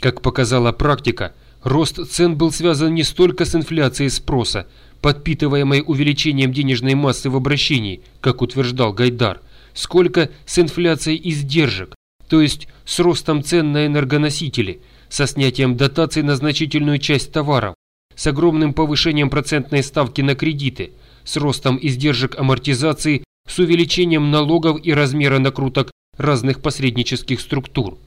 Как показала практика, рост цен был связан не столько с инфляцией спроса, подпитываемой увеличением денежной массы в обращении, как утверждал Гайдар, сколько с инфляцией издержек, то есть с ростом цен на энергоносители, со снятием дотаций на значительную часть товаров, с огромным повышением процентной ставки на кредиты, с ростом издержек амортизации, с увеличением налогов и размера накруток разных посреднических структур.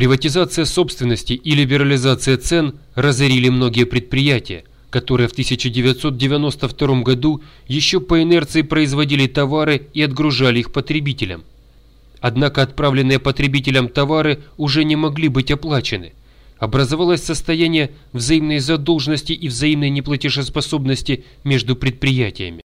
Приватизация собственности и либерализация цен разорили многие предприятия, которые в 1992 году еще по инерции производили товары и отгружали их потребителям. Однако отправленные потребителям товары уже не могли быть оплачены. Образовалось состояние взаимной задолженности и взаимной неплатежеспособности между предприятиями.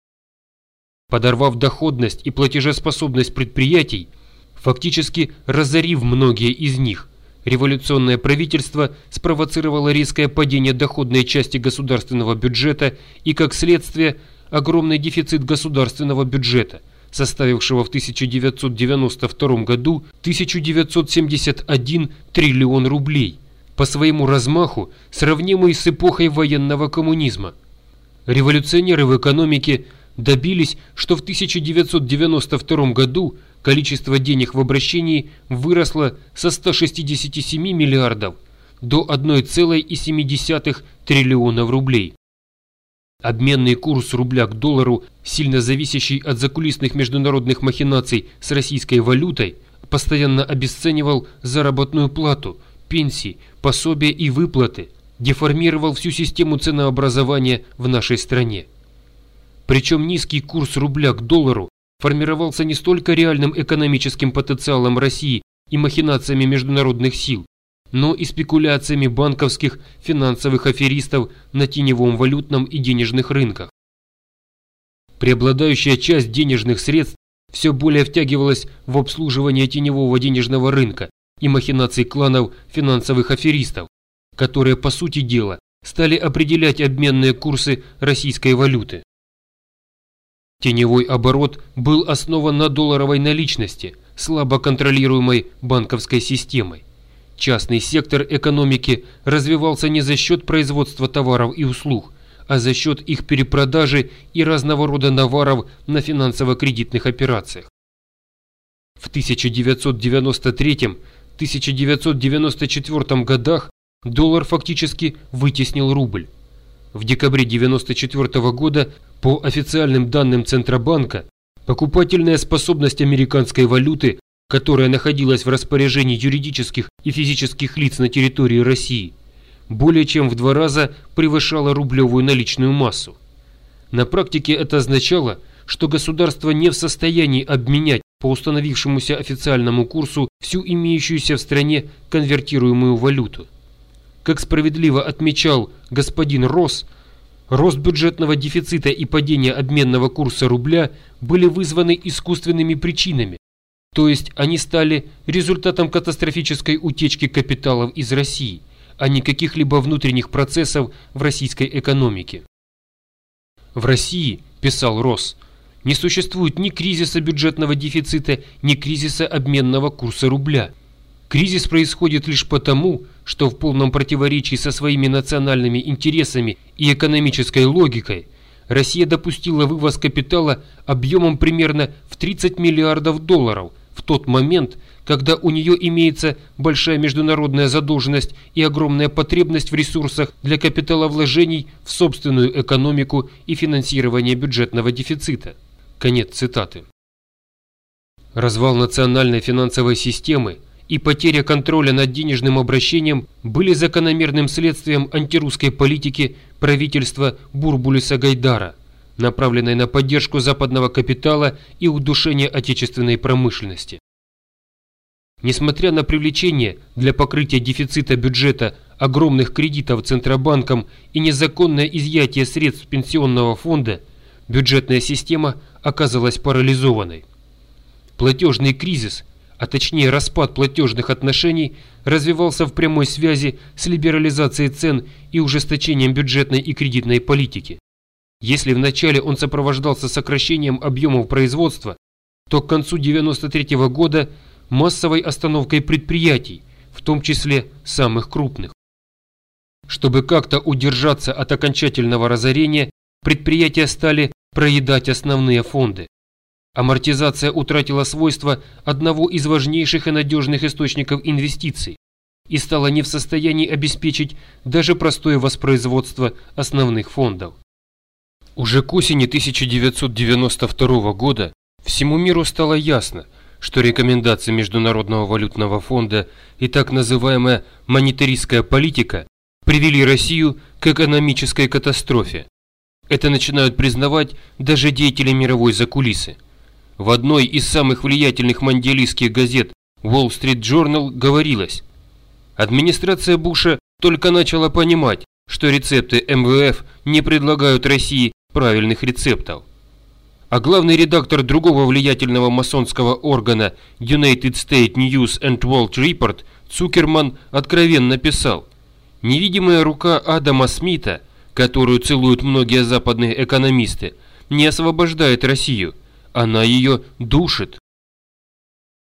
Подорвав доходность и платежеспособность предприятий, фактически разорив многие из них, Революционное правительство спровоцировало резкое падение доходной части государственного бюджета и, как следствие, огромный дефицит государственного бюджета, составившего в 1992 году 1971 триллион рублей, по своему размаху сравнимый с эпохой военного коммунизма. Революционеры в экономике добились, что в 1992 году количество денег в обращении выросло со 167 миллиардов до 1,7 триллионов рублей. Обменный курс рубля к доллару, сильно зависящий от закулисных международных махинаций с российской валютой, постоянно обесценивал заработную плату, пенсии, пособия и выплаты, деформировал всю систему ценообразования в нашей стране. Причем низкий курс рубля к доллару формировался не столько реальным экономическим потенциалом России и махинациями международных сил, но и спекуляциями банковских финансовых аферистов на теневом валютном и денежных рынках. Преобладающая часть денежных средств все более втягивалась в обслуживание теневого денежного рынка и махинаций кланов финансовых аферистов, которые, по сути дела, стали определять обменные курсы российской валюты. Теневой оборот был основан на долларовой наличности, слабо контролируемой банковской системой. Частный сектор экономики развивался не за счет производства товаров и услуг, а за счет их перепродажи и разного рода наваров на финансово-кредитных операциях. В 1993-1994 годах доллар фактически вытеснил рубль. В декабре 1994 года по официальным данным Центробанка, покупательная способность американской валюты, которая находилась в распоряжении юридических и физических лиц на территории России, более чем в два раза превышала рублевую наличную массу. На практике это означало, что государство не в состоянии обменять по установившемуся официальному курсу всю имеющуюся в стране конвертируемую валюту. Как справедливо отмечал господин Росс, Рост бюджетного дефицита и падение обменного курса рубля были вызваны искусственными причинами, то есть они стали результатом катастрофической утечки капиталов из России, а не каких-либо внутренних процессов в российской экономике. В России, писал Росс, не существует ни кризиса бюджетного дефицита, ни кризиса обменного курса рубля – Кризис происходит лишь потому, что в полном противоречии со своими национальными интересами и экономической логикой Россия допустила вывоз капитала объемом примерно в 30 миллиардов долларов в тот момент, когда у нее имеется большая международная задолженность и огромная потребность в ресурсах для капиталовложений в собственную экономику и финансирования бюджетного дефицита. Конец цитаты. Развал национальной финансовой системы – и потеря контроля над денежным обращением были закономерным следствием антирусской политики правительства Бурбулиса Гайдара, направленной на поддержку западного капитала и удушение отечественной промышленности. Несмотря на привлечение для покрытия дефицита бюджета огромных кредитов Центробанком и незаконное изъятие средств пенсионного фонда, бюджетная система оказалась парализованной. Платежный кризис – а точнее распад платежных отношений, развивался в прямой связи с либерализацией цен и ужесточением бюджетной и кредитной политики. Если вначале он сопровождался сокращением объемов производства, то к концу 1993 года массовой остановкой предприятий, в том числе самых крупных. Чтобы как-то удержаться от окончательного разорения, предприятия стали проедать основные фонды. Амортизация утратила свойства одного из важнейших и надежных источников инвестиций и стала не в состоянии обеспечить даже простое воспроизводство основных фондов. Уже к осени 1992 года всему миру стало ясно, что рекомендации Международного валютного фонда и так называемая монетаристская политика привели Россию к экономической катастрофе. Это начинают признавать даже деятели мировой закулисы. В одной из самых влиятельных мандиалистских газет Wall Street Journal говорилось, администрация Буша только начала понимать, что рецепты МВФ не предлагают России правильных рецептов а главный редактор другого влиятельного масонского органа United States News and World Report Цукерман откровенно писал «Невидимая рука Адама Смита, которую целуют многие западные экономисты, не освобождает Россию, она ее душит».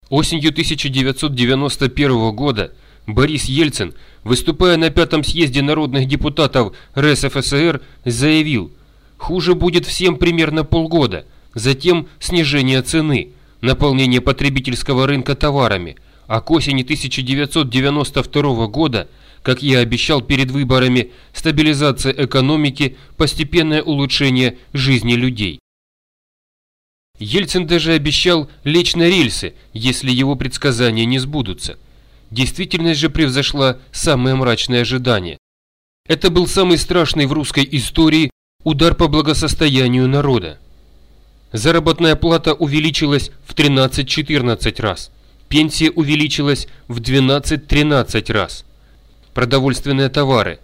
Осенью 1991 года Борис Ельцин, выступая на пятом съезде народных депутатов РСФСР, заявил – Хуже будет всем примерно полгода, затем снижение цены, наполнение потребительского рынка товарами, а к осени 1992 года, как я обещал перед выборами, стабилизация экономики, постепенное улучшение жизни людей. Ельцин даже обещал лечь на рельсы, если его предсказания не сбудутся. Действительность же превзошла самые мрачные ожидания. Это был самый страшный в русской истории Удар по благосостоянию народа. Заработная плата увеличилась в 13-14 раз. Пенсия увеличилась в 12-13 раз. Продовольственные товары.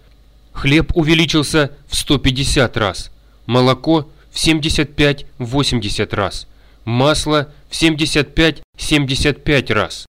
Хлеб увеличился в 150 раз. Молоко в 75-80 раз. Масло в 75-75 раз.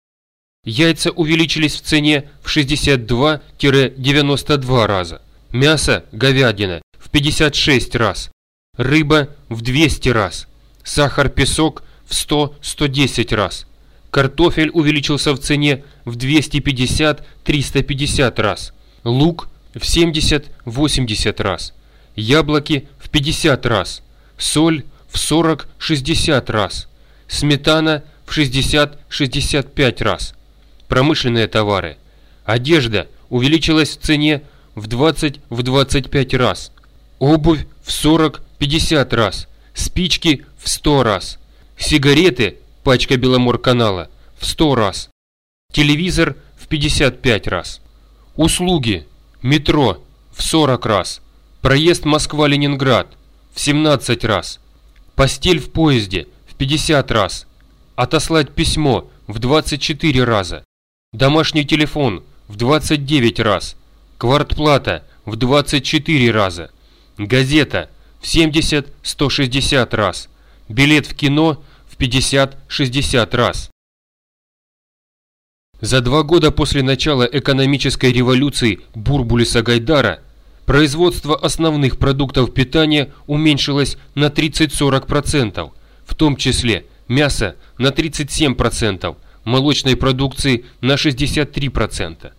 Яйца увеличились в цене в 62-92 раза. Мясо, говядина 56 раз, рыба в 200 раз, сахар-песок в 100-110 раз, картофель увеличился в цене в 250-350 раз, лук в 70-80 раз, яблоки в 50 раз, соль в 40-60 раз, сметана в 60-65 раз. Промышленные товары. Одежда увеличилась в цене в 20-25 раз. Обувь в 40-50 раз, спички в 100 раз, сигареты, пачка Беломор-канала, в 100 раз, телевизор в 55 раз, услуги, метро в 40 раз, проезд Москва-Ленинград в 17 раз, постель в поезде в 50 раз, отослать письмо в 24 раза, домашний телефон в 29 раз, квартплата в 24 раза, Газета в 70-160 раз. Билет в кино в 50-60 раз. За два года после начала экономической революции Бурбулиса Гайдара производство основных продуктов питания уменьшилось на 30-40%, в том числе мясо на 37%, молочной продукции на 63%.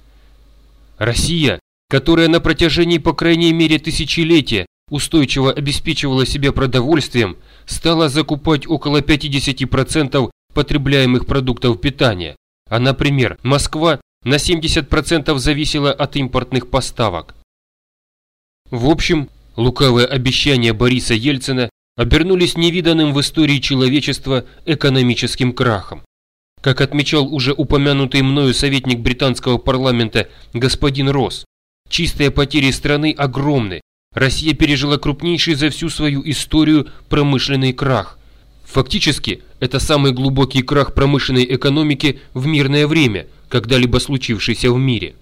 Россия которая на протяжении по крайней мере тысячелетия устойчиво обеспечивала себя продовольствием, стала закупать около 50% потребляемых продуктов питания, а, например, Москва на 70% зависела от импортных поставок. В общем, лукавые обещания Бориса Ельцина обернулись невиданным в истории человечества экономическим крахом. Как отмечал уже упомянутый мною советник британского парламента господин Росс, Чистые потери страны огромны. Россия пережила крупнейший за всю свою историю промышленный крах. Фактически, это самый глубокий крах промышленной экономики в мирное время, когда-либо случившийся в мире.